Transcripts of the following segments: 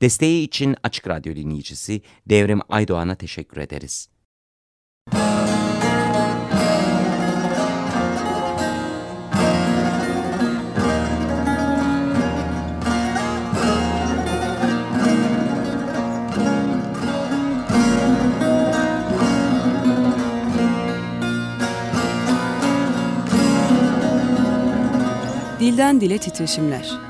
Desteği için Açık Radyo dinleyicisi Devrim Aydoğan'a teşekkür ederiz. Dilden Dile Titreşimler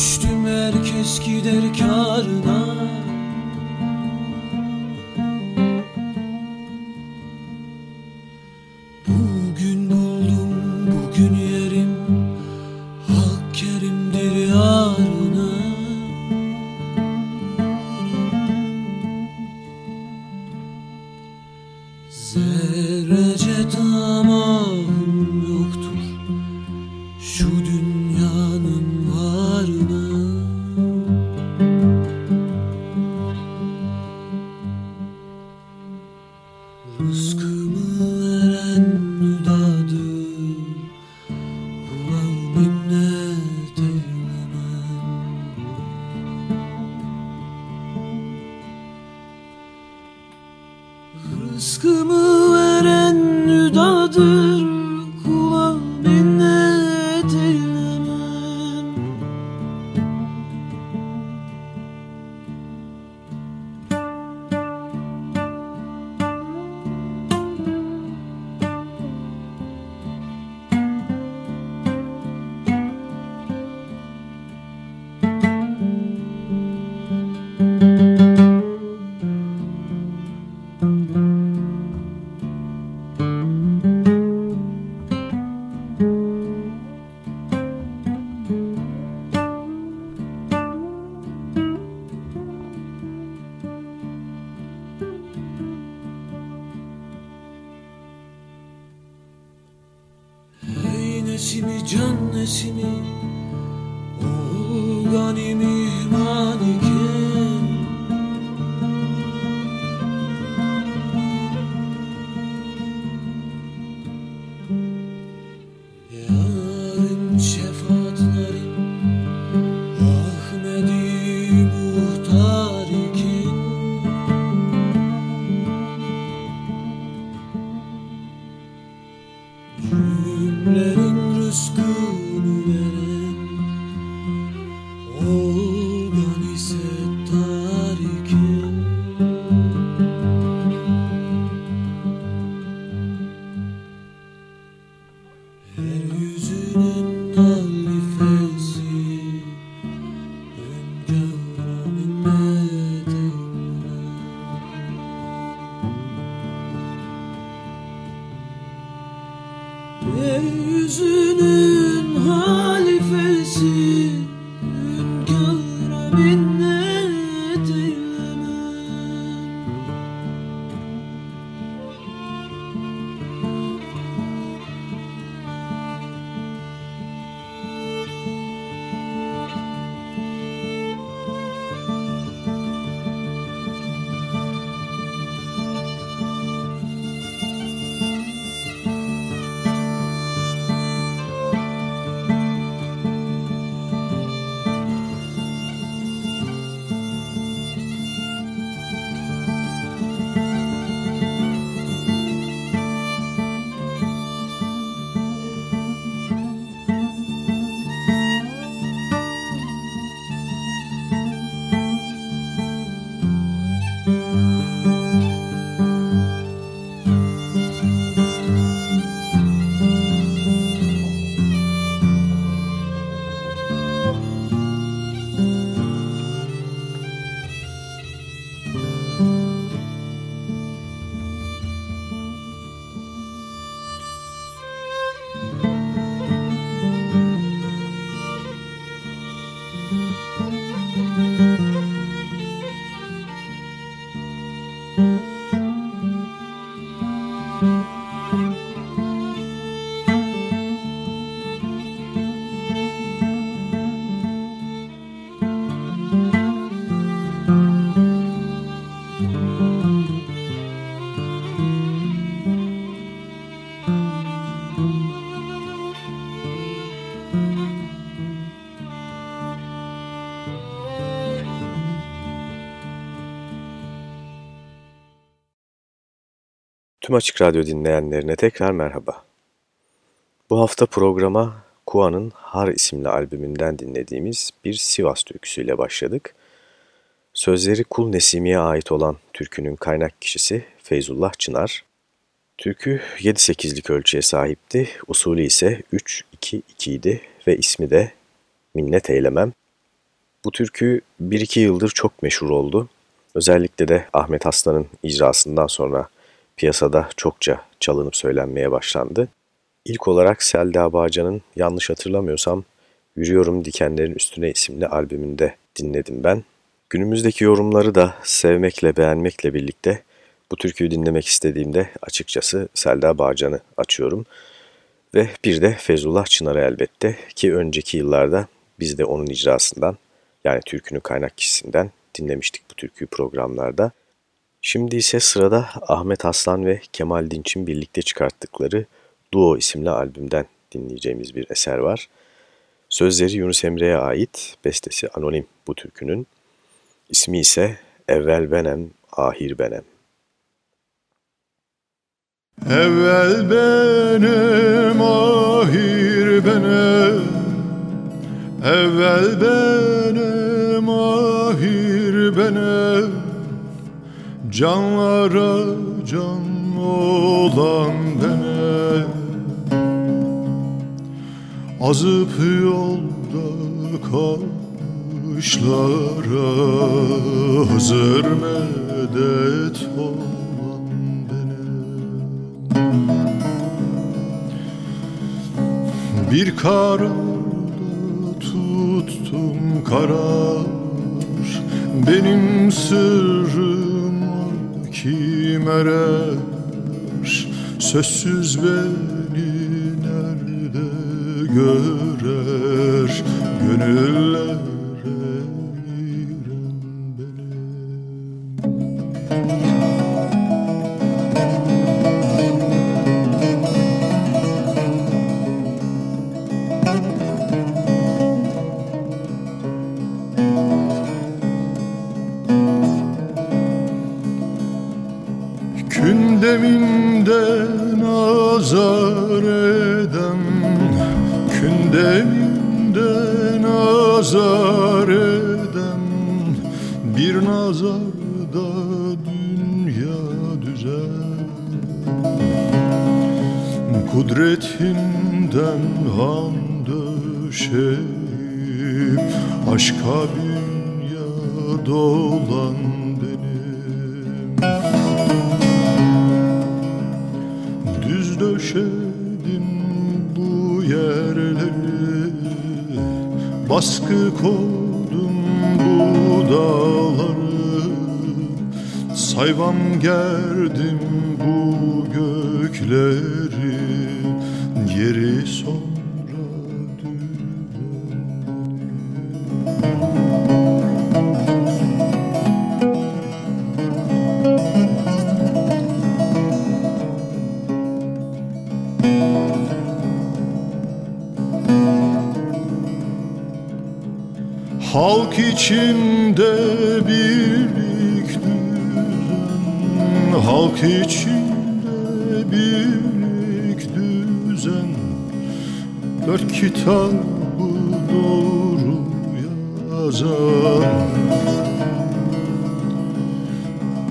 Düştüm herkes gider karına. Tüm Açık Radyo dinleyenlerine tekrar merhaba. Bu hafta programa Kua'nın Har isimli albümünden dinlediğimiz bir Sivas türküsüyle başladık. Sözleri Kul Nesimi'ye ait olan türkünün kaynak kişisi Feyzullah Çınar. Türkü 7-8'lik ölçüye sahipti, usulü ise 3-2-2 idi ve ismi de Minnet Eylemem. Bu türkü 1-2 yıldır çok meşhur oldu. Özellikle de Ahmet Aslan'ın icrasından sonra piyasada çokça çalınıp söylenmeye başlandı. İlk olarak Selda Bağcan'ın yanlış hatırlamıyorsam Yürüyorum Dikenlerin Üstüne isimli albümünde dinledim ben. Günümüzdeki yorumları da sevmekle beğenmekle birlikte bu türküyü dinlemek istediğimde açıkçası Selda Bağcan'ı açıyorum. Ve bir de Fezullah Çınar'ı elbette ki önceki yıllarda biz de onun icrasından yani türkünün kaynak kişisinden dinlemiştik bu türküyü programlarda. Şimdi ise sırada Ahmet Aslan ve Kemal Dinç'in birlikte çıkarttıkları Duo isimli albümden dinleyeceğimiz bir eser var. Sözleri Yunus Emre'ye ait, bestesi anonim bu türkünün. İsmi ise Evvel Benem, Ahir Benem. Evvel benim, ahir benim Evvel benim, ahir benim Canlara can olan benim Azıp yolda kavuşlara Hazır medet olan benim Bir kararda tuttum karar Benim sırrım kim erer Sözsüz beni nerede görer? Gönüllere azar eden Kündeminden azar eden Bir nazarda dünya düzen. Kudretinden han döşeyip Aşka dünya dolan döşedim bu yerleri. Baskı koydum bu dağları. Sayvam gerdim bu gökleri. Geri sonra Halk içinde birlik düzen Halk içinde birlik düzen Dört kitabı doğru yazan.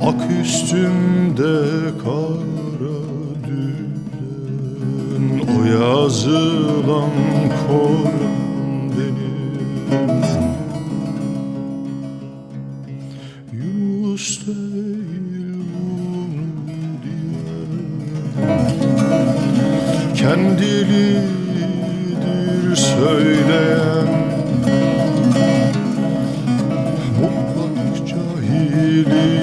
Ak üstünde kara düzen. O yazılan Koran do.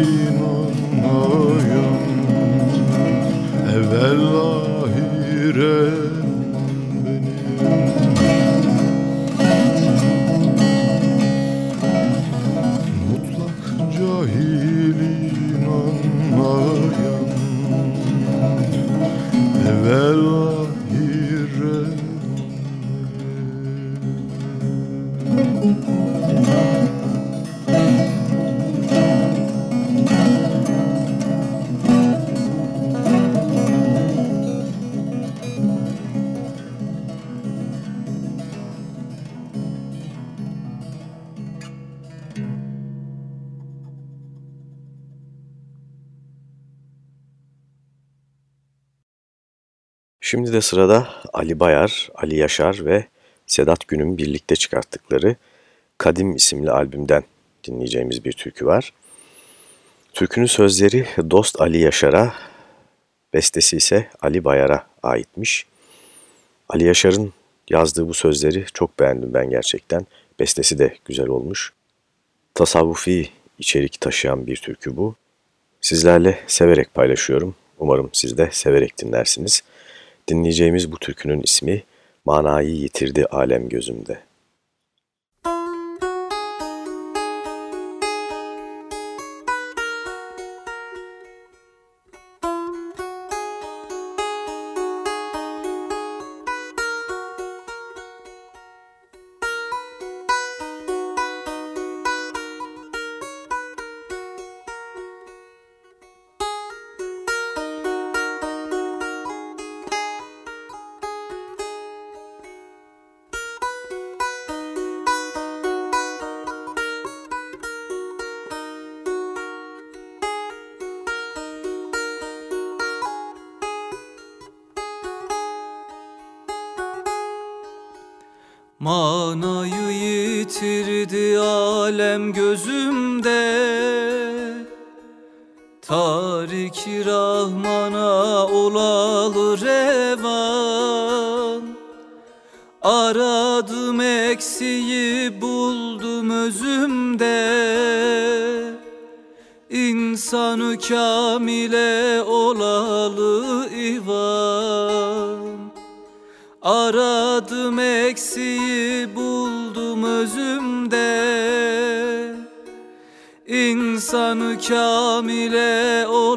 Şimdi de sırada Ali Bayar, Ali Yaşar ve Sedat Gün'ün birlikte çıkarttıkları Kadim isimli albümden dinleyeceğimiz bir türkü var. Türkünün sözleri Dost Ali Yaşar'a, bestesi ise Ali Bayar'a aitmiş. Ali Yaşar'ın yazdığı bu sözleri çok beğendim ben gerçekten. Bestesi de güzel olmuş. Tasavvufi içerik taşıyan bir türkü bu. Sizlerle severek paylaşıyorum. Umarım siz de severek dinlersiniz. Dinleyeceğimiz bu türkünün ismi Manayı Yitirdi Alem Gözümde. Manayı yitirdi alem gözümde. Tarik Rahman'a olalı revan. Aradım eksiği buldum özümde. İnsanı kamile olalı ivan. Aradım eksiği kamile olalı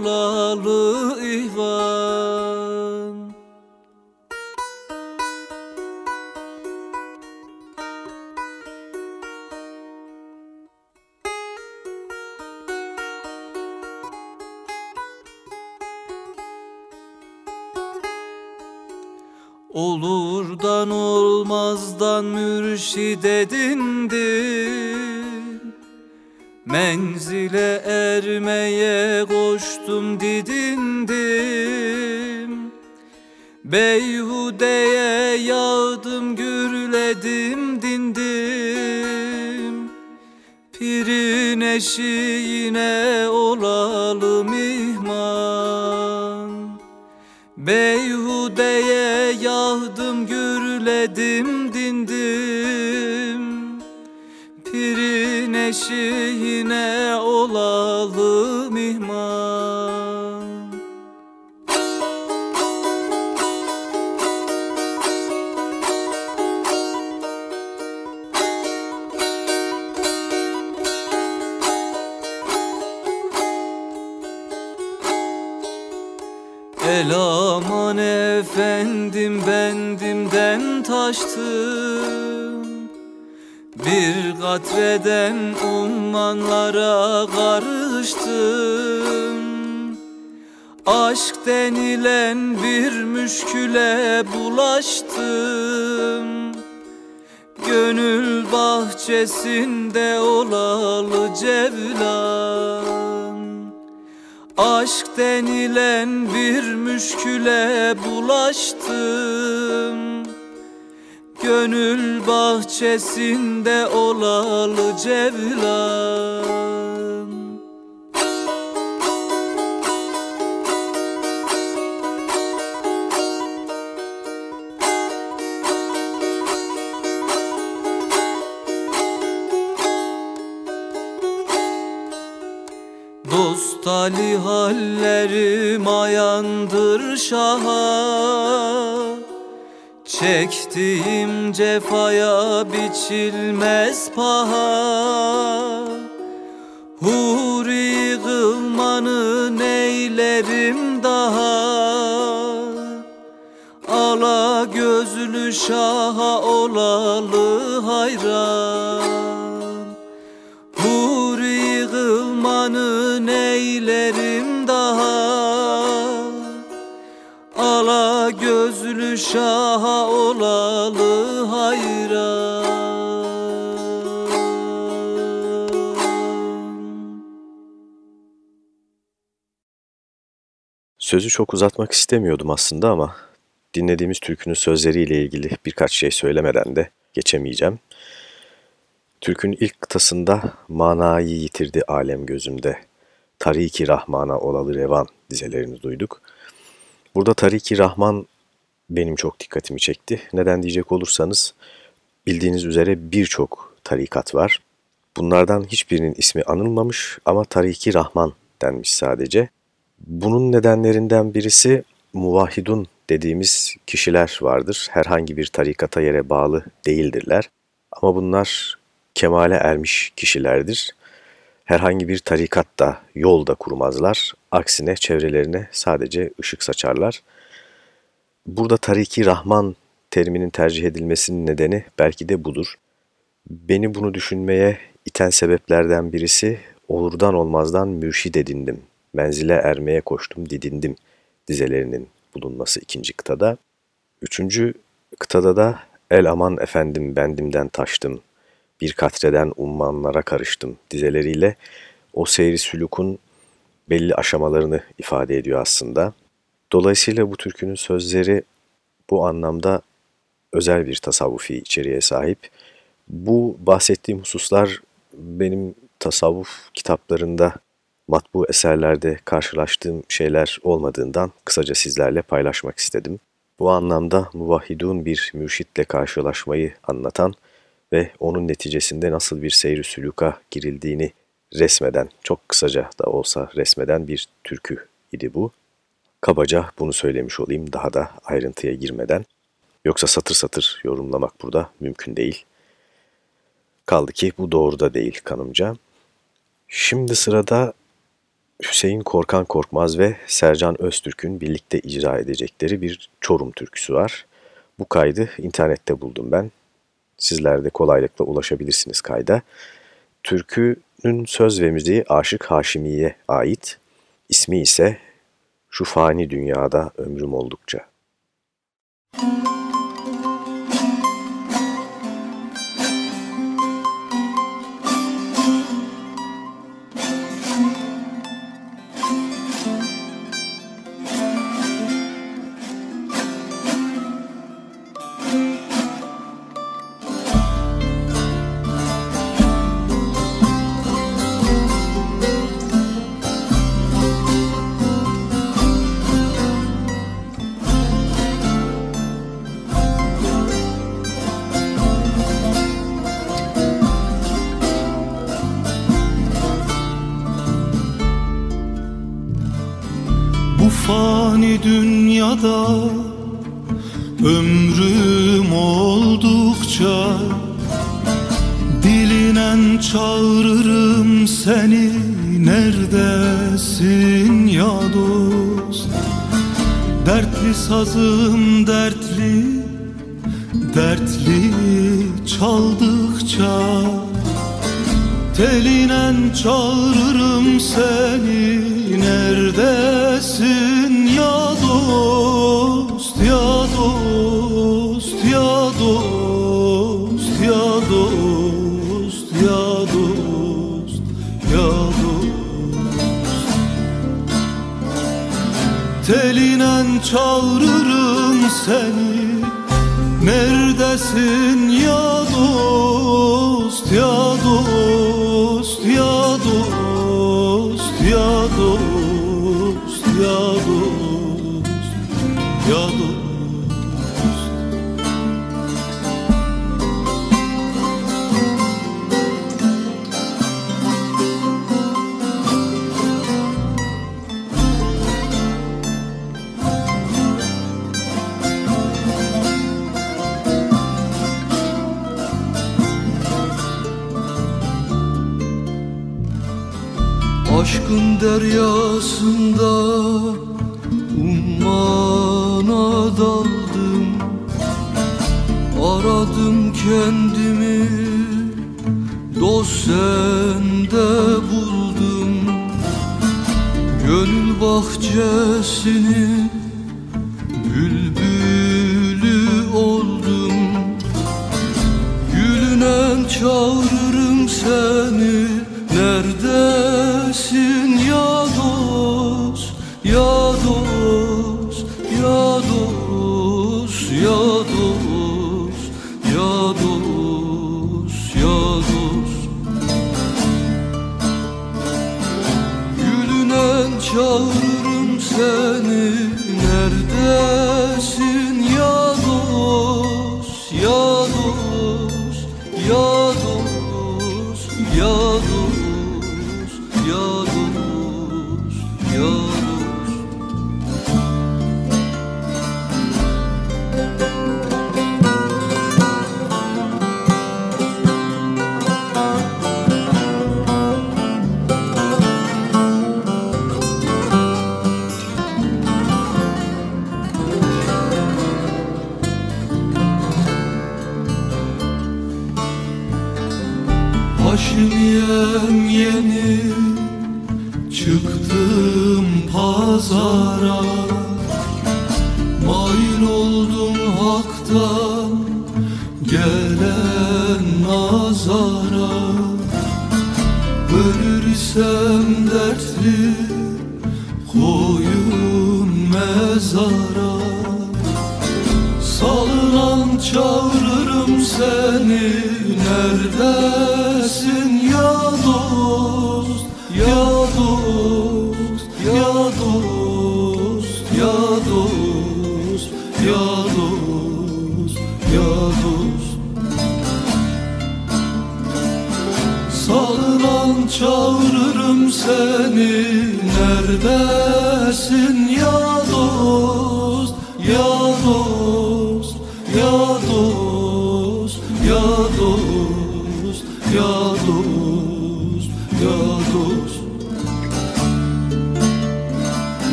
El aman efendim bendimden taştım. Bir katreden ummanlara karıştım. Aşk denilen bir müşküle bulaştım. Gönül bahçesinde olalı cevlan Aşk denilen bir müşküle bulaştım. Gönül bahçesinde olalı cevlan Dost Ali hallerim ayandır şaha. Çektiğim cefaya biçilmez paha. Huri kılmanı neylerim daha? Ala gözlü şaha olalı hayran şaha olalı hayran Sözü çok uzatmak istemiyordum aslında ama dinlediğimiz türkünün sözleriyle ilgili birkaç şey söylemeden de geçemeyeceğim. Türkün ilk kıtasında manayı yitirdi alem gözümde. Tariki Rahman'a olalı revan dizelerini duyduk. Burada Tariki Rahman benim çok dikkatimi çekti. Neden diyecek olursanız bildiğiniz üzere birçok tarikat var. Bunlardan hiçbirinin ismi anılmamış ama Tariki Rahman denmiş sadece. Bunun nedenlerinden birisi muvahhidun dediğimiz kişiler vardır. Herhangi bir tarikata yere bağlı değildirler. Ama bunlar kemale ermiş kişilerdir. Herhangi bir tarikatta, yolda kurmazlar. Aksine çevrelerine sadece ışık saçarlar. Burada Tariki Rahman teriminin tercih edilmesinin nedeni belki de budur. Beni bunu düşünmeye iten sebeplerden birisi olurdan olmazdan mürşid edindim. Menzile ermeye koştum didindim dizelerinin bulunması ikinci kıtada. Üçüncü kıtada da el aman efendim bendimden taştım, bir katreden ummanlara karıştım dizeleriyle o seyri sülukun belli aşamalarını ifade ediyor aslında. Dolayısıyla bu türkünün sözleri bu anlamda özel bir tasavvufi içeriğe sahip. Bu bahsettiğim hususlar benim tasavvuf kitaplarında, matbu eserlerde karşılaştığım şeyler olmadığından kısaca sizlerle paylaşmak istedim. Bu anlamda muvahhidun bir mürşitle karşılaşmayı anlatan ve onun neticesinde nasıl bir seyri sülüka girildiğini resmeden, çok kısaca da olsa resmeden bir türkü idi bu. Kabaca bunu söylemiş olayım daha da ayrıntıya girmeden. Yoksa satır satır yorumlamak burada mümkün değil. Kaldı ki bu doğru da değil kanımca. Şimdi sırada Hüseyin Korkan Korkmaz ve Sercan Öztürk'ün birlikte icra edecekleri bir Çorum türküsü var. Bu kaydı internette buldum ben. Sizler de kolaylıkla ulaşabilirsiniz kayda. Türkünün söz ve müziği Aşık Haşimi'ye ait. İsmi ise Şu Fani Dünyada Ömrüm Oldukça. Müzik çağırırım seni. Neredesin ya dost ya dost ya dost ya dost ya dost Aşkın deryasında ummana daldım. Aradım kendimi dost sende buldum. Gönül bahçesinin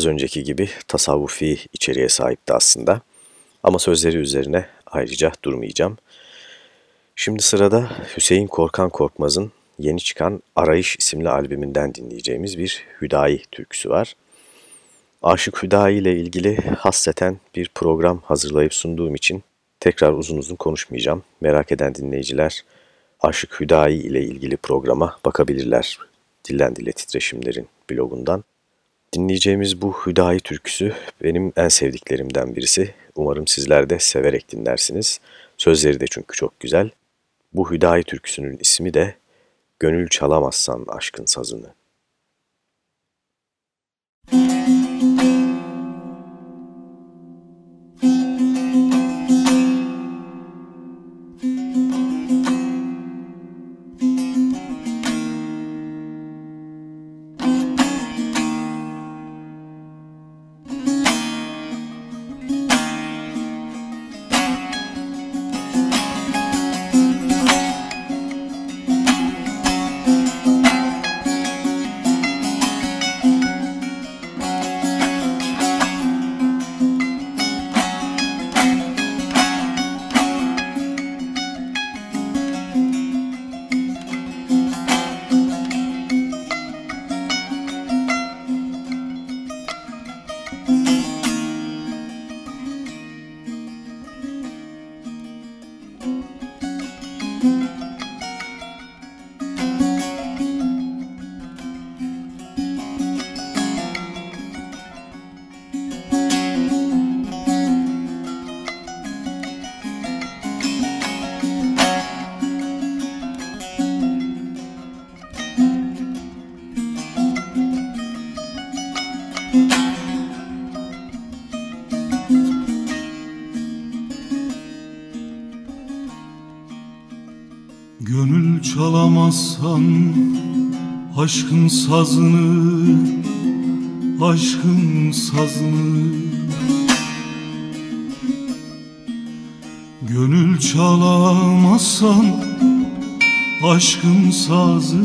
az önceki gibi tasavvufi içeriğe sahipti aslında. Ama sözleri üzerine ayrıca durmayacağım. Şimdi sırada Hüseyin Korkan Korkmaz'ın yeni çıkan Arayış isimli albümünden dinleyeceğimiz bir Hüdayi türküsü var. Aşık Hüdayi ile ilgili hasreten bir program hazırlayıp sunduğum için tekrar uzun uzun konuşmayacağım. Merak eden dinleyiciler Aşık Hüdayi ile ilgili programa bakabilirler. Dilden Dile Titreşimlerin blogundan. Dinleyeceğimiz bu Hüdayi türküsü benim en sevdiklerimden birisi. Umarım sizler de severek dinlersiniz. Sözleri de çünkü çok güzel. Bu Hüdayi türküsünün ismi de Gönül Çalamazsan Aşkın Sazını. çalamazsan sazını aşkın sazını. Gönül çalamazsan aşkın sazı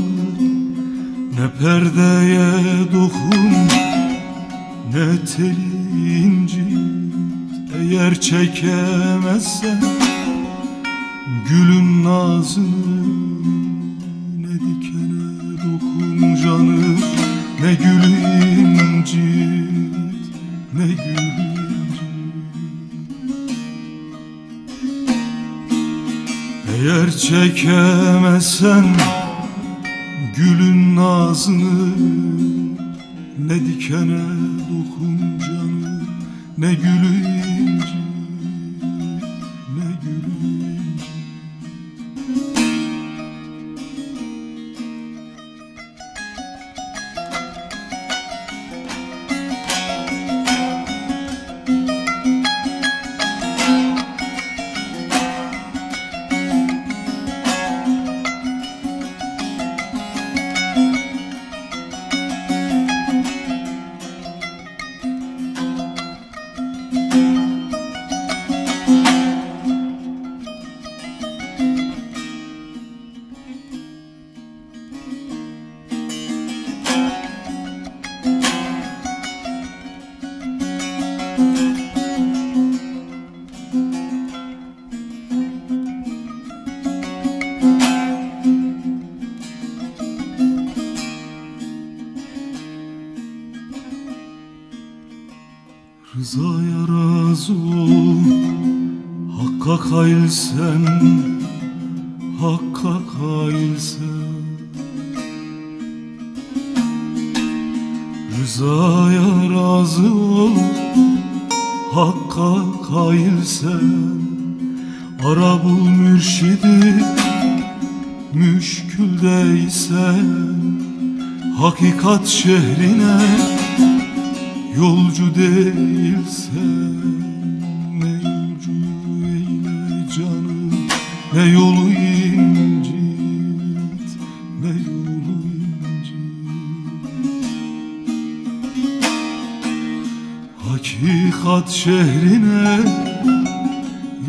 Ne perdeye dokun ne teli incit Eğer çekemezsen gülün nazını canım ne gül incit ne gül Eğer çekemezsen gülün nazını Ne dikene dokun canım ne gülün Ara bul mürşidi Müşküldeysen Hakikat şehrine Yolcu değilsen yolcu eyle canım Ne yolu incit ne yolu incit. Hakikat şehrine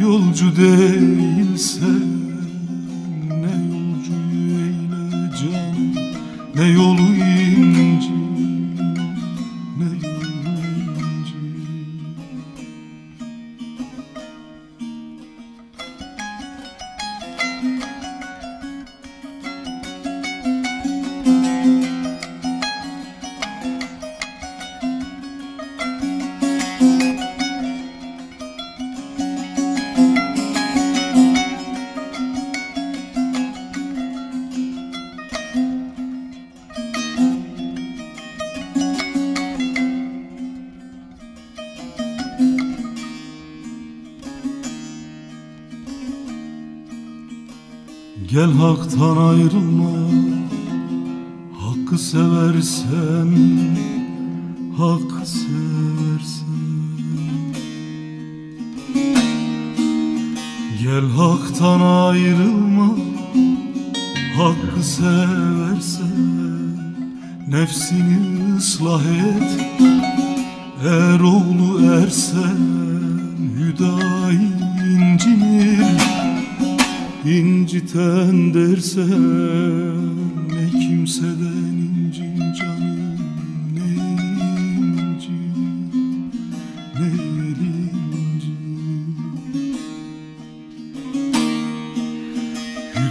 yolcu değilsen ayrılma. Hakkı seversen Hakkı seversen. Gel haktan ayrılma Hakkı seversen. Nefsini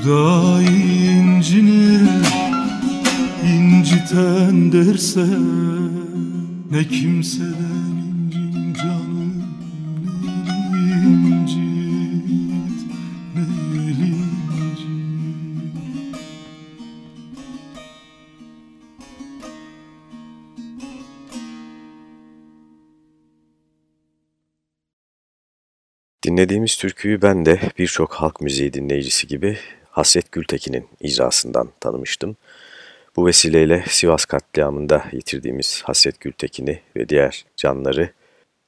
Hüda incinir inciten dersen ne kimseden incin canım ne incit ne incit Dinlediğimiz türküyü ben de birçok halk müziği dinleyicisi gibi Hasret Gültekin'in icrasından tanımıştım. Bu vesileyle Sivas katliamında yitirdiğimiz Hasret Gültekin'i ve diğer canları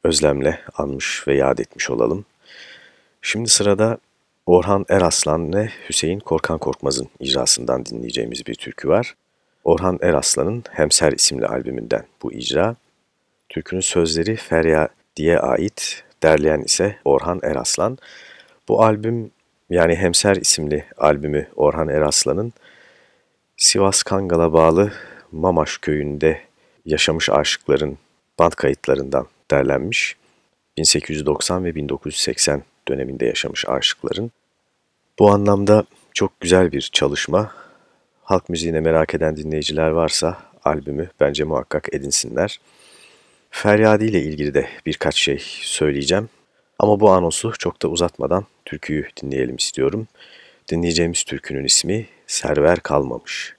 özlemle anmış ve yad etmiş olalım. Şimdi sırada Orhan Eraslan ve Hüseyin Korkan Korkmaz'ın icrasından dinleyeceğimiz bir türkü var. Orhan Eraslan'ın Hemser isimli albümünden bu icra. Türkünün sözleri Ferya diye ait, derleyen ise Orhan Eraslan. Bu albüm yani Hemser isimli albümü Orhan Eraslan'ın Sivas Kangal'a bağlı Mamaş köyünde yaşamış aşıkların band kayıtlarından derlenmiş. 1890 ve 1980 döneminde yaşamış aşıkların. Bu anlamda çok güzel bir çalışma. Halk müziğine merak eden dinleyiciler varsa albümü bence muhakkak edinsinler. Feryadi ile ilgili de birkaç şey söyleyeceğim. Ama bu anonsu çok da uzatmadan türküyü dinleyelim istiyorum. Dinleyeceğimiz türkünün ismi Server Kalmamış.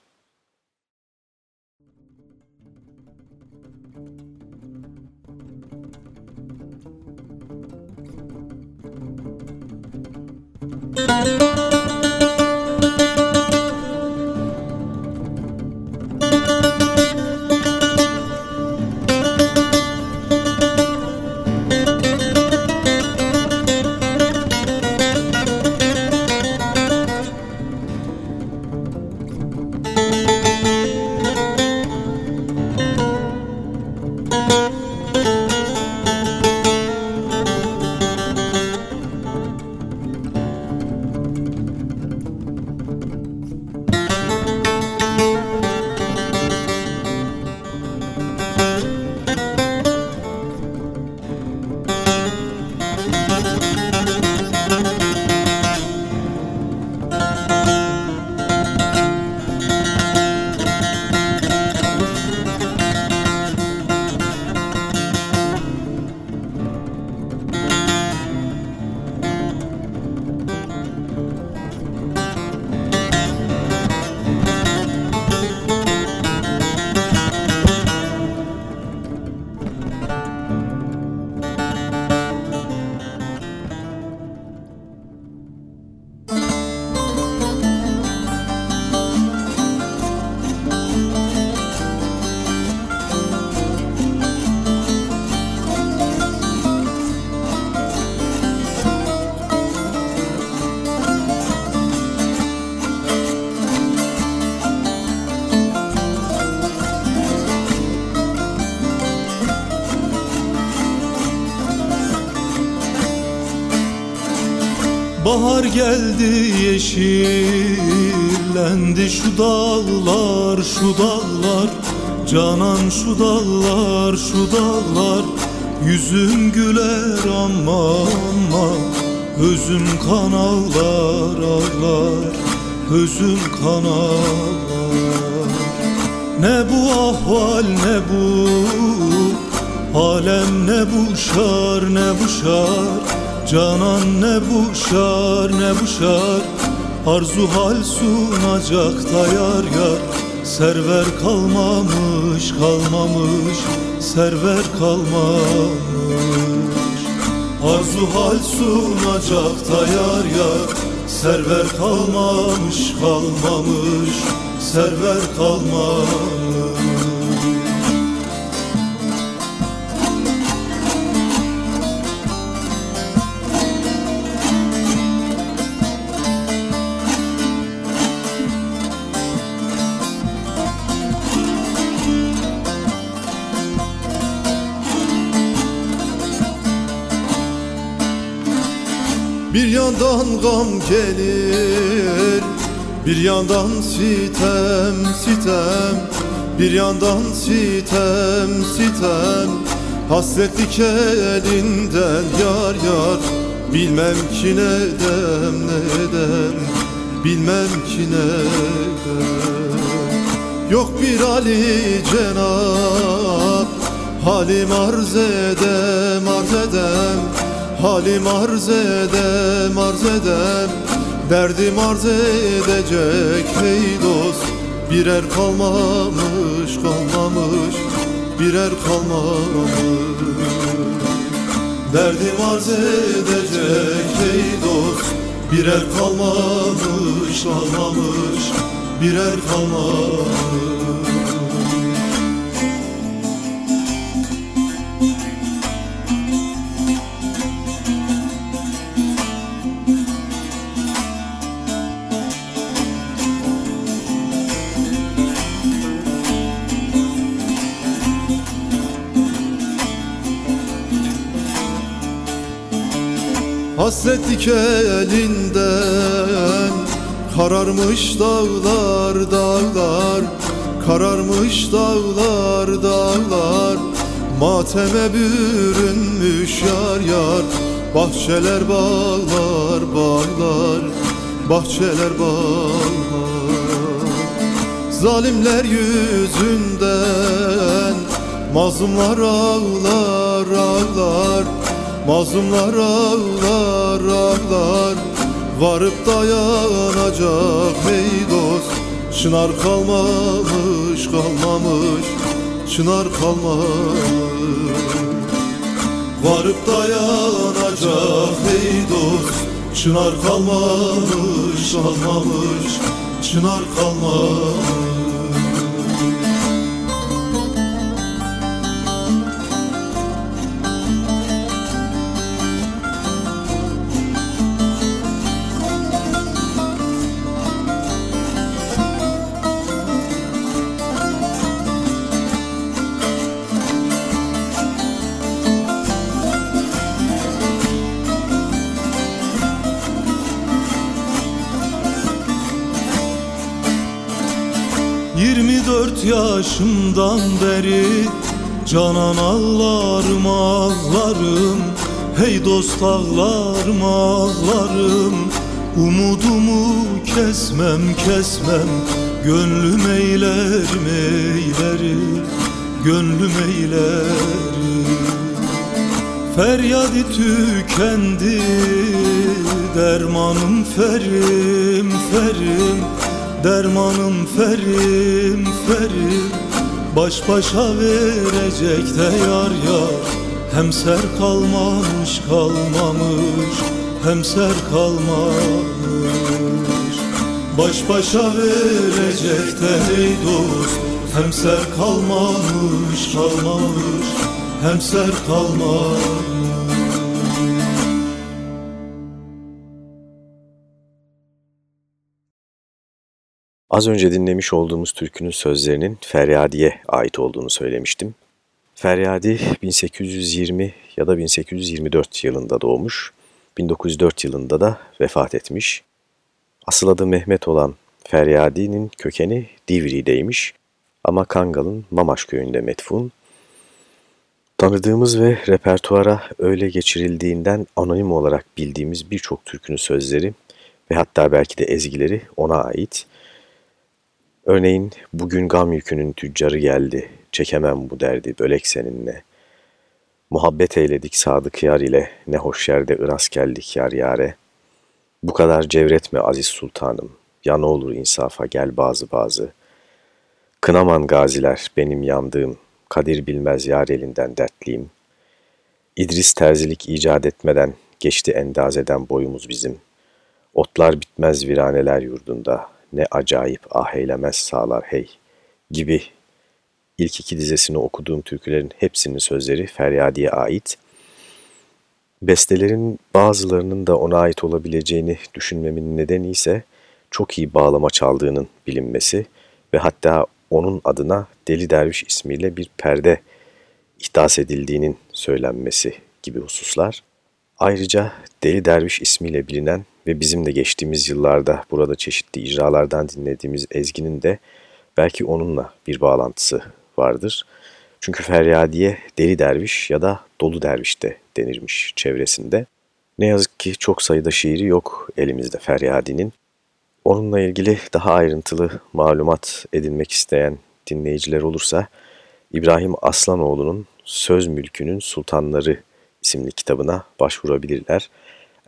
Müzik Bahar geldi yeşillendi. Şu dağlar şu dağlar Canan şu dağlar şu dağlar. Yüzüm güler ama ama Özüm kan ağlar. Ağlar Özüm kan ağlar Ne bu ahval ne bu Alem ne bu şar ne bu şar Canan ne bu şar ne bu şar? Arzu hal sunacak da yar. Server kalmamış kalmamış. Server kalmamış. Arzu hal sunacak da yar yar. Server kalmamış kalmamış. Server kalmamış Bir yandan gam gelir Bir yandan sitem sitem. Bir yandan sitem sitem. Hasretlik elinden yar yar. Bilmem ki nedem nedem Bilmem ki nedem Yok bir Ali Cenab Halim arz edem arz edem Halim arz edem arz edem Derdim arz edecek hey dost. Birer kalmamış kalmamış Birer kalmamış. Derdim arz edecek hey dost. Birer kalmamış kalmamış Birer kalmamış Hasretlik elinden Kararmış dağlar dağlar. Kararmış dağlar dağlar. Mateme bürünmüş yar yar. Bahçeler bağlar bağlar. Bahçeler bağlar. Zalimler yüzünden Mazlumlar ağlar ağlar Mazlumlar ağlar ağlar. Varıp dayanacak hey dost. Çınar kalmamış kalmamış. Çınar kalmamış. Varıp dayanacak hey dost. Çınar kalmamış kalmamış. Çınar kalmamış yaşımdan beri Canan ağlarım ağlarım. Hey dost ağlarım ağlarım. Umudumu kesmem kesmem. Gönlüm eylerim eylerim Gönlüm eylerim Feryadi tükendi Dermanım ferim ferim. Dermanım ferim ferim Baş başa verecek de yar yar Hem ser kalmamış kalmamış Hem ser kalmamış. Baş başa verecek de hey dost Hem ser kalmamış kalmamış Hem ser kalmamış Az önce dinlemiş olduğumuz türkünün sözlerinin Feryadi'ye ait olduğunu söylemiştim. Feryadi 1820 ya da 1824 yılında doğmuş. 1904 yılında da vefat etmiş. Asıl adı Mehmet olan Feryadi'nin kökeni Divri'deymiş ama Kangal'ın Mamaş köyünde metfun. Tanıdığımız ve repertuara öyle geçirildiğinden anonim olarak bildiğimiz birçok türkünün sözleri ve hatta belki de ezgileri ona ait. Örneğin bugün gam yükünün tüccarı geldi, çekemem bu derdi bölek seninle. Muhabbet eyledik sadık yar ile, ne hoş yerde ıras geldik yar yare. Bu kadar cevretme aziz sultanım, ya ne olur insafa gel bazı bazı. Kınaman gaziler benim yandığım, kadir bilmez yar elinden dertliyim. İdris terzilik icat etmeden geçti endazeden boyumuz bizim. Otlar bitmez viraneler yurdunda, ne acayip ah eylemez sağlar hey gibi ilk iki dizesini okuduğum türkülerin hepsinin sözleri Feryadi'ye ait. Bestelerin bazılarının da ona ait olabileceğini düşünmemin nedeni ise çok iyi bağlama çaldığının bilinmesi ve hatta onun adına Deli Derviş ismiyle bir perde ihdas edildiğinin söylenmesi gibi hususlar. Ayrıca Deli Derviş ismiyle bilinen ve bizim de geçtiğimiz yıllarda burada çeşitli icralardan dinlediğimiz ezginin de belki onunla bir bağlantısı vardır. Çünkü Feryadiye Deli Derviş ya da Dolu Derviş de denirmiş çevresinde. Ne yazık ki çok sayıda şiiri yok elimizde Feryadi'nin. Onunla ilgili daha ayrıntılı malumat edinmek isteyen dinleyiciler olursa İbrahim Aslanoğlu'nun Söz Mülkünün Sultanları isimli kitabına başvurabilirler.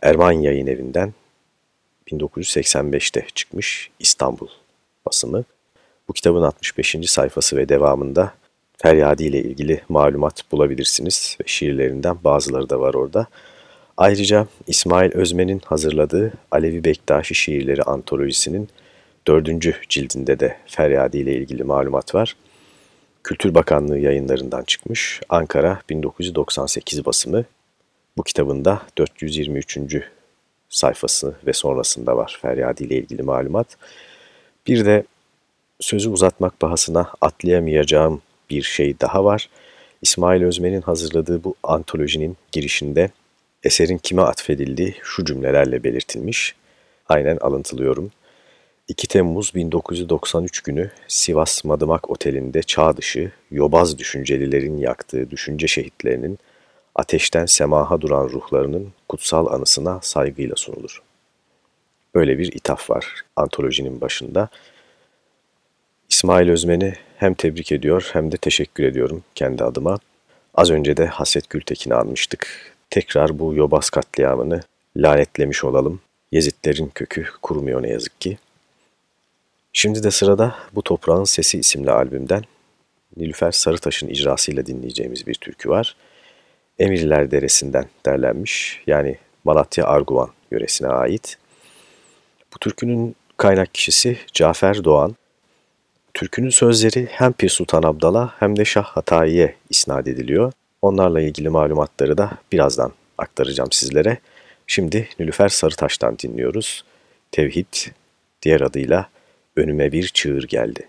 Erman Yayın Evi'nden 1985'te çıkmış İstanbul basımı. Bu kitabın 65. sayfası ve devamında Feryadi ile ilgili malumat bulabilirsiniz ve şiirlerinden bazıları da var orada. Ayrıca İsmail Özmen'in hazırladığı Alevi Bektaşi Şiirleri Antolojisi'nin dördüncü cildinde de Feryadi ile ilgili malumat var. Kültür Bakanlığı yayınlarından çıkmış Ankara 1998 basımı. Bu kitabın da 423. sayfası ve sonrasında var Feryadi ile ilgili malumat. Bir de sözü uzatmak bahasına atlayamayacağım bir şey daha var. İsmail Özmen'in hazırladığı bu antolojinin girişinde eserin kime atfedildiği şu cümlelerle belirtilmiş. Aynen alıntılıyorum. 2 Temmuz 1993 günü Sivas Madımak Oteli'nde çağ dışı, yobaz düşüncelilerin yaktığı düşünce şehitlerinin ateşten semaha duran ruhlarının kutsal anısına saygıyla sunulur. Böyle bir ithaf var antolojinin başında. İsmail Özmen'i hem tebrik ediyor hem de teşekkür ediyorum kendi adıma. Az önce de Haset Gültekin'i almıştık. Tekrar bu yobaz katliamını lanetlemiş olalım. Yezitlerin kökü kurumuyor ne yazık ki. Şimdi de sırada Bu Toprağın Sesi isimli albümden Nilüfer Sarıtaş'ın icrasıyla dinleyeceğimiz bir türkü var. Emirler Deresi'nden derlenmiş yani Malatya Arguvan yöresine ait. Bu türkünün kaynak kişisi Cafer Doğan. Türkünün sözleri hem Pir Sultan Abdal'a hem de Şah Hatayi'ye isnat ediliyor. Onlarla ilgili malumatları da birazdan aktaracağım sizlere. Şimdi Nilüfer Sarıtaş'tan dinliyoruz. Tevhid, diğer adıyla Önüme bir çığır geldi.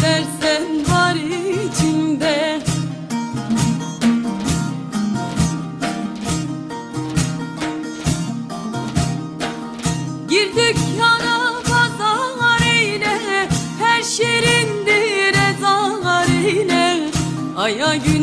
sersen var içimde. Gir dükkana pazar eyle Her şerindir ezar eyle. Aya gün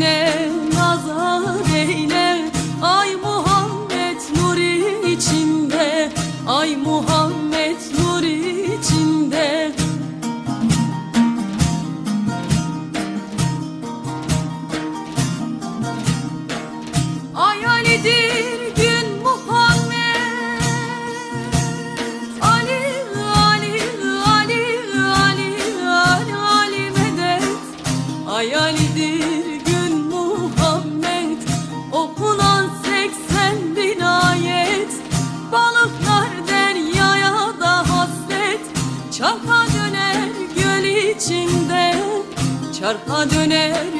döner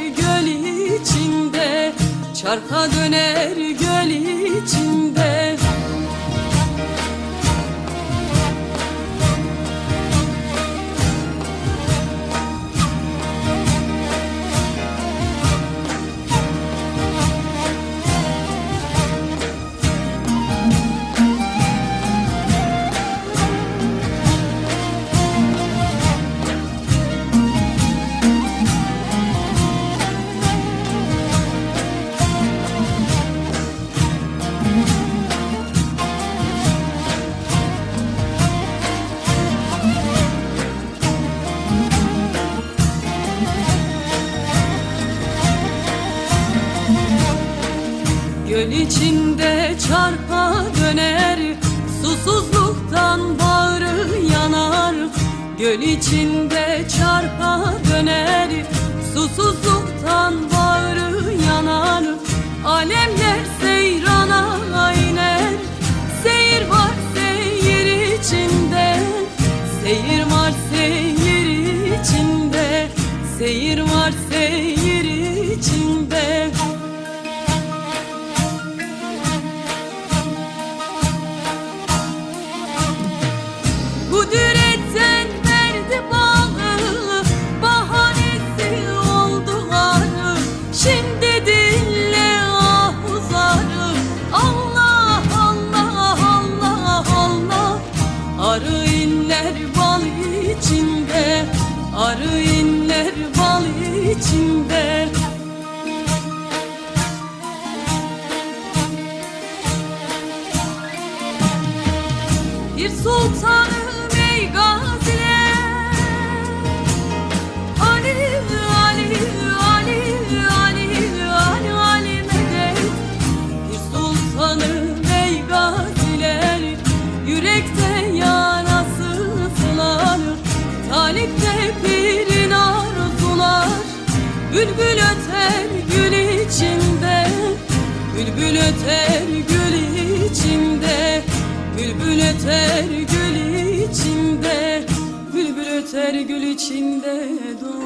Susuzluktan bağrı yanar Göl içinde çarka döner. Susuzluktan bağrı yanar Alemler seyrana iner. Seyir var seyir içinde Seyir var seyir içinde. Seyir var seyir öter gül içinde Bülbül öter gül içinde Bülbül öter gül içinde dur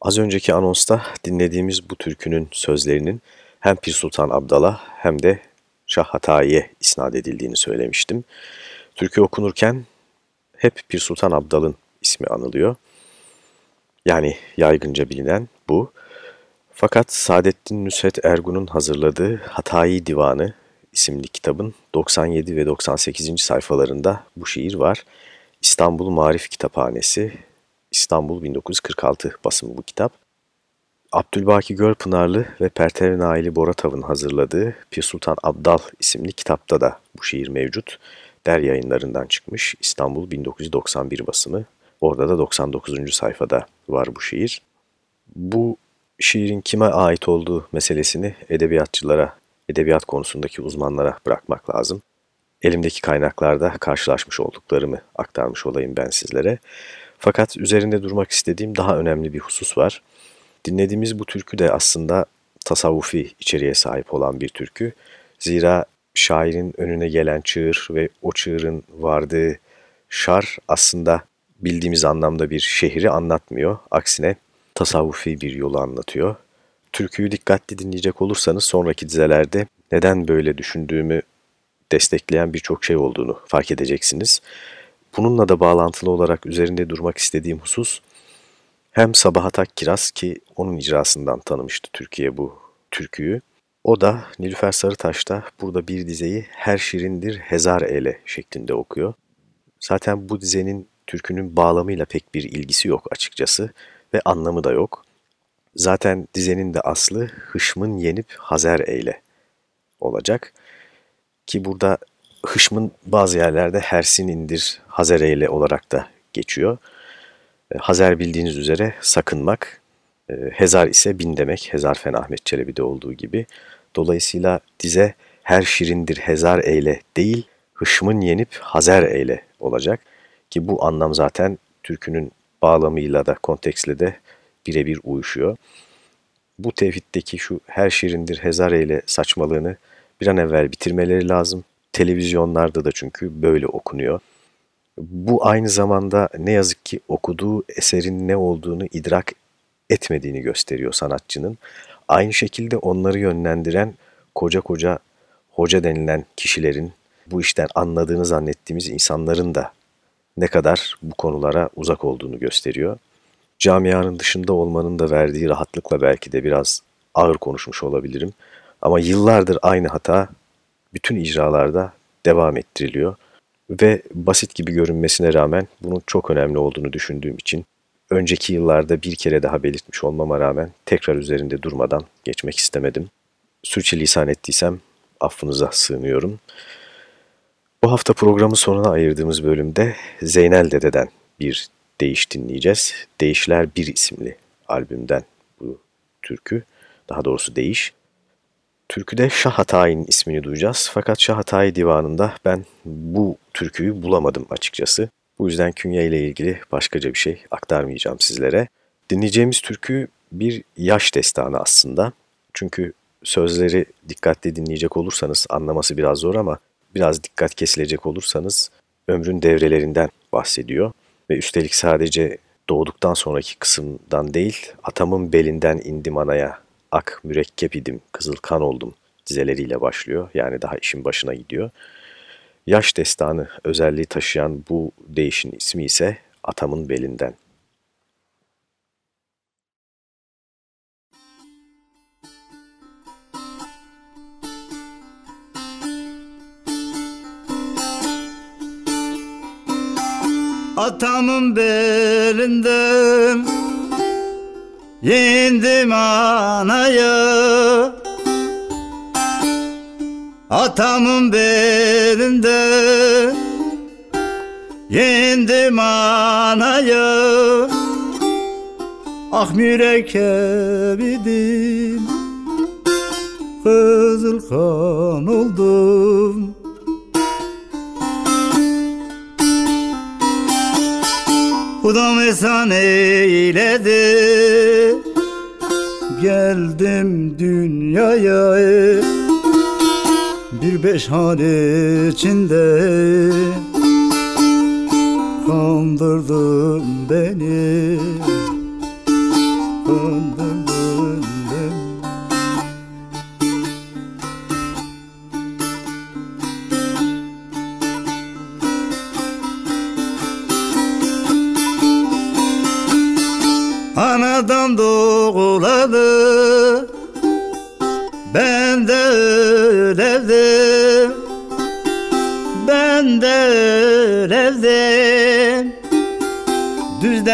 Az önceki anonsta dinlediğimiz bu türkünün sözlerinin hem Pir Sultan Abdal'a hem de Şah Hatayi'ye isnat edildiğini söylemiştim. Türkü okunurken hep Pir Sultan Abdal'ın ismi anılıyor. Yani yaygınca bilinen bu. Fakat Saadettin Nusret Ergun'un hazırladığı Hatayi Divanı isimli kitabın 97 ve 98. sayfalarında bu şiir var. İstanbul Marif Kitaphanesi, İstanbul 1946 basımı bu kitap. Abdülbaki Gölpınarlı ve Pertev Naili Boratav'ın hazırladığı Pir Sultan Abdal isimli kitapta da bu şiir mevcut. Der yayınlarından çıkmış İstanbul 1991 basımı. Orada da 99. sayfada var bu şiir. Bu şiirin kime ait olduğu meselesini edebiyatçılara, edebiyat konusundaki uzmanlara bırakmak lazım. Elimdeki kaynaklarda karşılaşmış olduklarımı aktarmış olayım ben sizlere. Fakat üzerinde durmak istediğim daha önemli bir husus var. Dinlediğimiz bu türkü de aslında tasavvufi içeriğe sahip olan bir türkü. Zira şairin önüne gelen çığır ve o çığırın vardığı şar aslında bildiğimiz anlamda bir şehri anlatmıyor. Aksine tasavvufi bir yolu anlatıyor. Türküyü dikkatli dinleyecek olursanız sonraki dizelerde neden böyle düşündüğümü destekleyen birçok şey olduğunu fark edeceksiniz. Bununla da bağlantılı olarak üzerinde durmak istediğim husus hem Sabahat Akkiraz ki onun icrasından tanımıştı Türkiye bu türküyü O da Nilüfer Sarıtaş'ta burada bir dizeyi her şirindir hezar eyle şeklinde okuyor. Zaten bu dizenin türkünün bağlamıyla pek bir ilgisi yok açıkçası ve anlamı da yok. Zaten dizenin de aslı hışmın yenip hazer eyle olacak. Ki burada hışmın bazı yerlerde hersin indir hazer eyle olarak da geçiyor. E, hazer bildiğiniz üzere sakınmak, hezar ise bin demek. Hezar Fen Ahmet Çelebi'de olduğu gibi. Dolayısıyla dize her şirindir hezar eyle değil, hışmın yenip hazer eyle olacak. Ki bu anlam zaten türkünün bağlamıyla da kontekstle de birebir uyuşuyor. Bu tevhiddeki şu her şirindir hezar eyle saçmalığını bir an evvel bitirmeleri lazım. Televizyonlarda da çünkü böyle okunuyor. Bu aynı zamanda ne yazık ki okuduğu eserin ne olduğunu idrak etmediğini gösteriyor sanatçının. Aynı şekilde onları yönlendiren koca koca hoca denilen kişilerin, bu işten anladığını zannettiğimiz insanların da ne kadar bu konulara uzak olduğunu gösteriyor. Camianın dışında olmanın da verdiği rahatlıkla belki de biraz ağır konuşmuş olabilirim. Ama yıllardır aynı hata bütün icralarda devam ettiriliyor. Ve basit gibi görünmesine rağmen bunun çok önemli olduğunu düşündüğüm için önceki yıllarda bir kere daha belirtmiş olmama rağmen tekrar üzerinde durmadan geçmek istemedim. Sürçülisan ettiysem affınıza sığınıyorum. Bu hafta programın sonuna ayırdığımız bölümde Zeynel Dede'den bir deyiş dinleyeceğiz. Değişler Bir isimli albümden bu türkü, daha doğrusu deyiş. Türküde Şah Hatay'ın ismini duyacağız. Fakat Şah Hatay divanında ben bu türküyü bulamadım açıkçası. Bu yüzden künye ile ilgili başkaca bir şey aktarmayacağım sizlere. Dinleyeceğimiz türkü bir yaş destanı aslında. Çünkü sözleri dikkatli dinleyecek olursanız anlaması biraz zor ama biraz dikkat kesilecek olursanız ömrün devrelerinden bahsediyor. Ve üstelik sadece doğduktan sonraki kısımdan değil, atamın belinden indim anaya, ak mürekkep idim, kızıl kan oldum dizeleriyle başlıyor. Yani daha işin başına gidiyor. Yaş destanı özelliği taşıyan bu değişin ismi ise Atamın Belinden. Atamın belinden Yendim anayı Atamın belinde. Yendim anayı. Ah mürekkebidim Kızıl kan oldum Hudam esan eyledi. Geldim dünyaya Bir beş hane içinde. Kandırdın beni. Kandırdın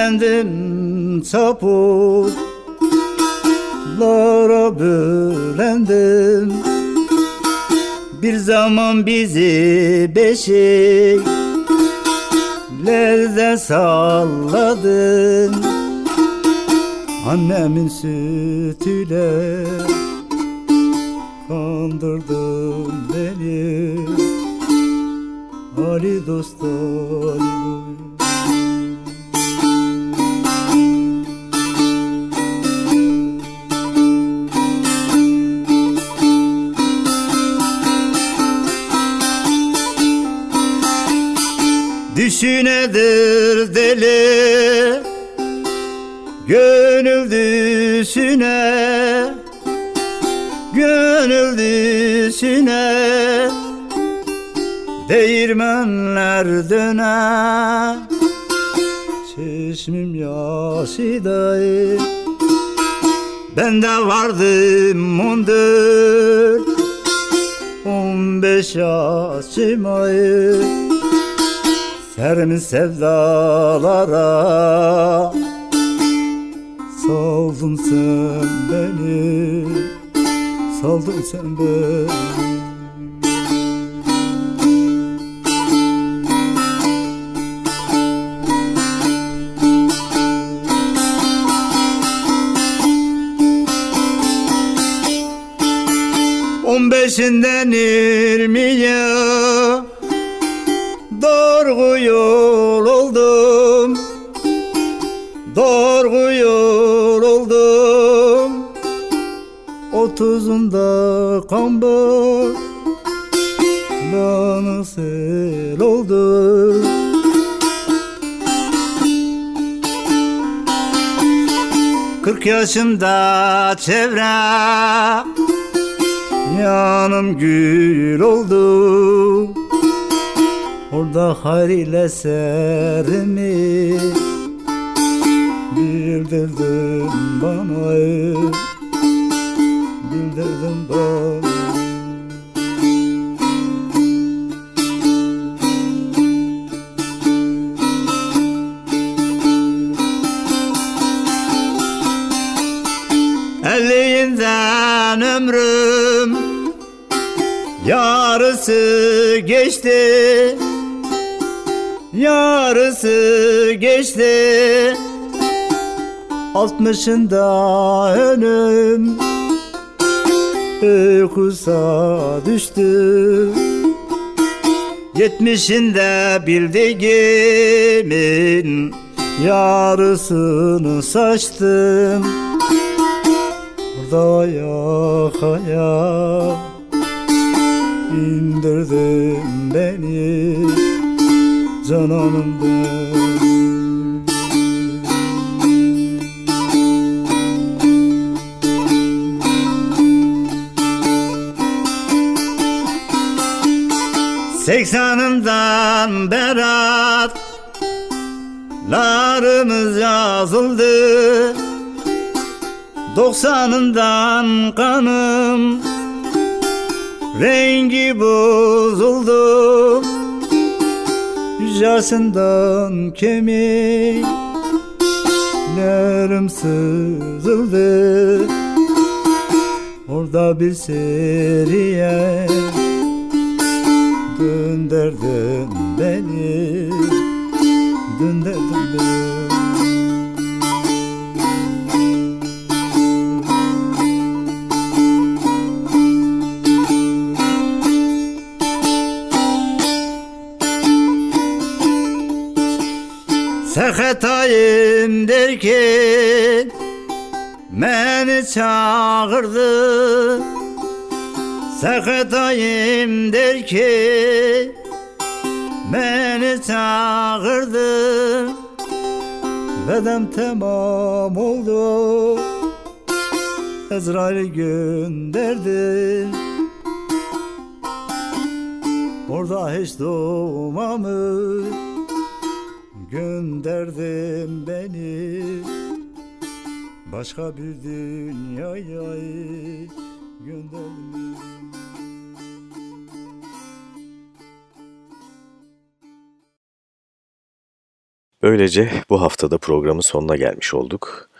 Düzlendim çaputlara bölendim Bir zaman bizi beşiklerde salladın. Annemin sütüyle kandırdın beni. Ali dost Ali dost Düşünedir deli. Gönül düşüne. Gönül düşüne. Değirmenler döner Çeşmim yaşı dayı Ben de vardım on dört On beş Sermiş sevdalara. Saldın sen beni Saldın sen beni. On beşinden yirmiye Otuzunda kambur Bana sel oldu. Kırk yaşımda çevre. Yanım gül oldu. Orada hayır ile serimi Bildirdin bana Bildirdin bana Elliğinden ömrüm Yarısı geçti. Yarısı geçti. Altmışında önüm Uykusa düştü. Yetmişinde bildiğimin Yarısını saçtım Burada ayak ayak indirdin beni. Cananımdan Seksanından berat Larımız yazıldı. Doksanından kanım Rengi bozuldu. Yüz yaşından kemiklerim sızıldı. Orada bir seriye Döndürdün beni. Döndürdün beni. Sekhetayım derken Beni çağırdı Sekhetayım derken Beni çağırdı Bedem tamam oldu. Ezrail gönderdi Orada hiç doğmamış Gönderdin beni. Başka bir dünyaya gönderdin Böylece bu haftada programın sonuna gelmiş olduk.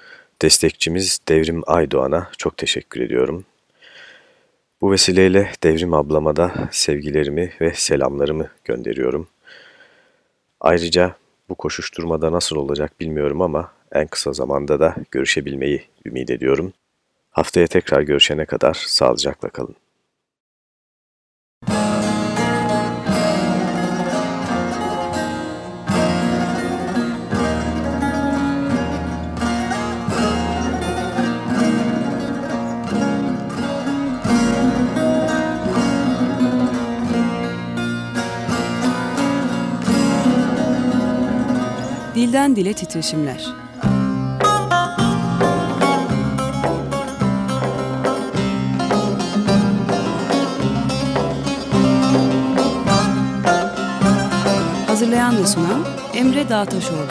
Destekçimiz Devrim Aydoğan'a çok teşekkür ediyorum. Bu vesileyle Devrim ablama da sevgilerimi ve selamlarımı gönderiyorum. Ayrıca bu koşuşturmada nasıl olacak bilmiyorum ama en kısa zamanda da görüşebilmeyi ümit ediyorum. Haftaya tekrar görüşene kadar sağlıcakla kalın. Dilden dile titreşimler. Hazırlayan ve sunan Emre Dağtaşoğlu.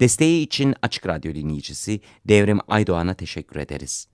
Desteği için Açık Radyo dinleyicisi Devrim Aydoğan'a teşekkür ederiz.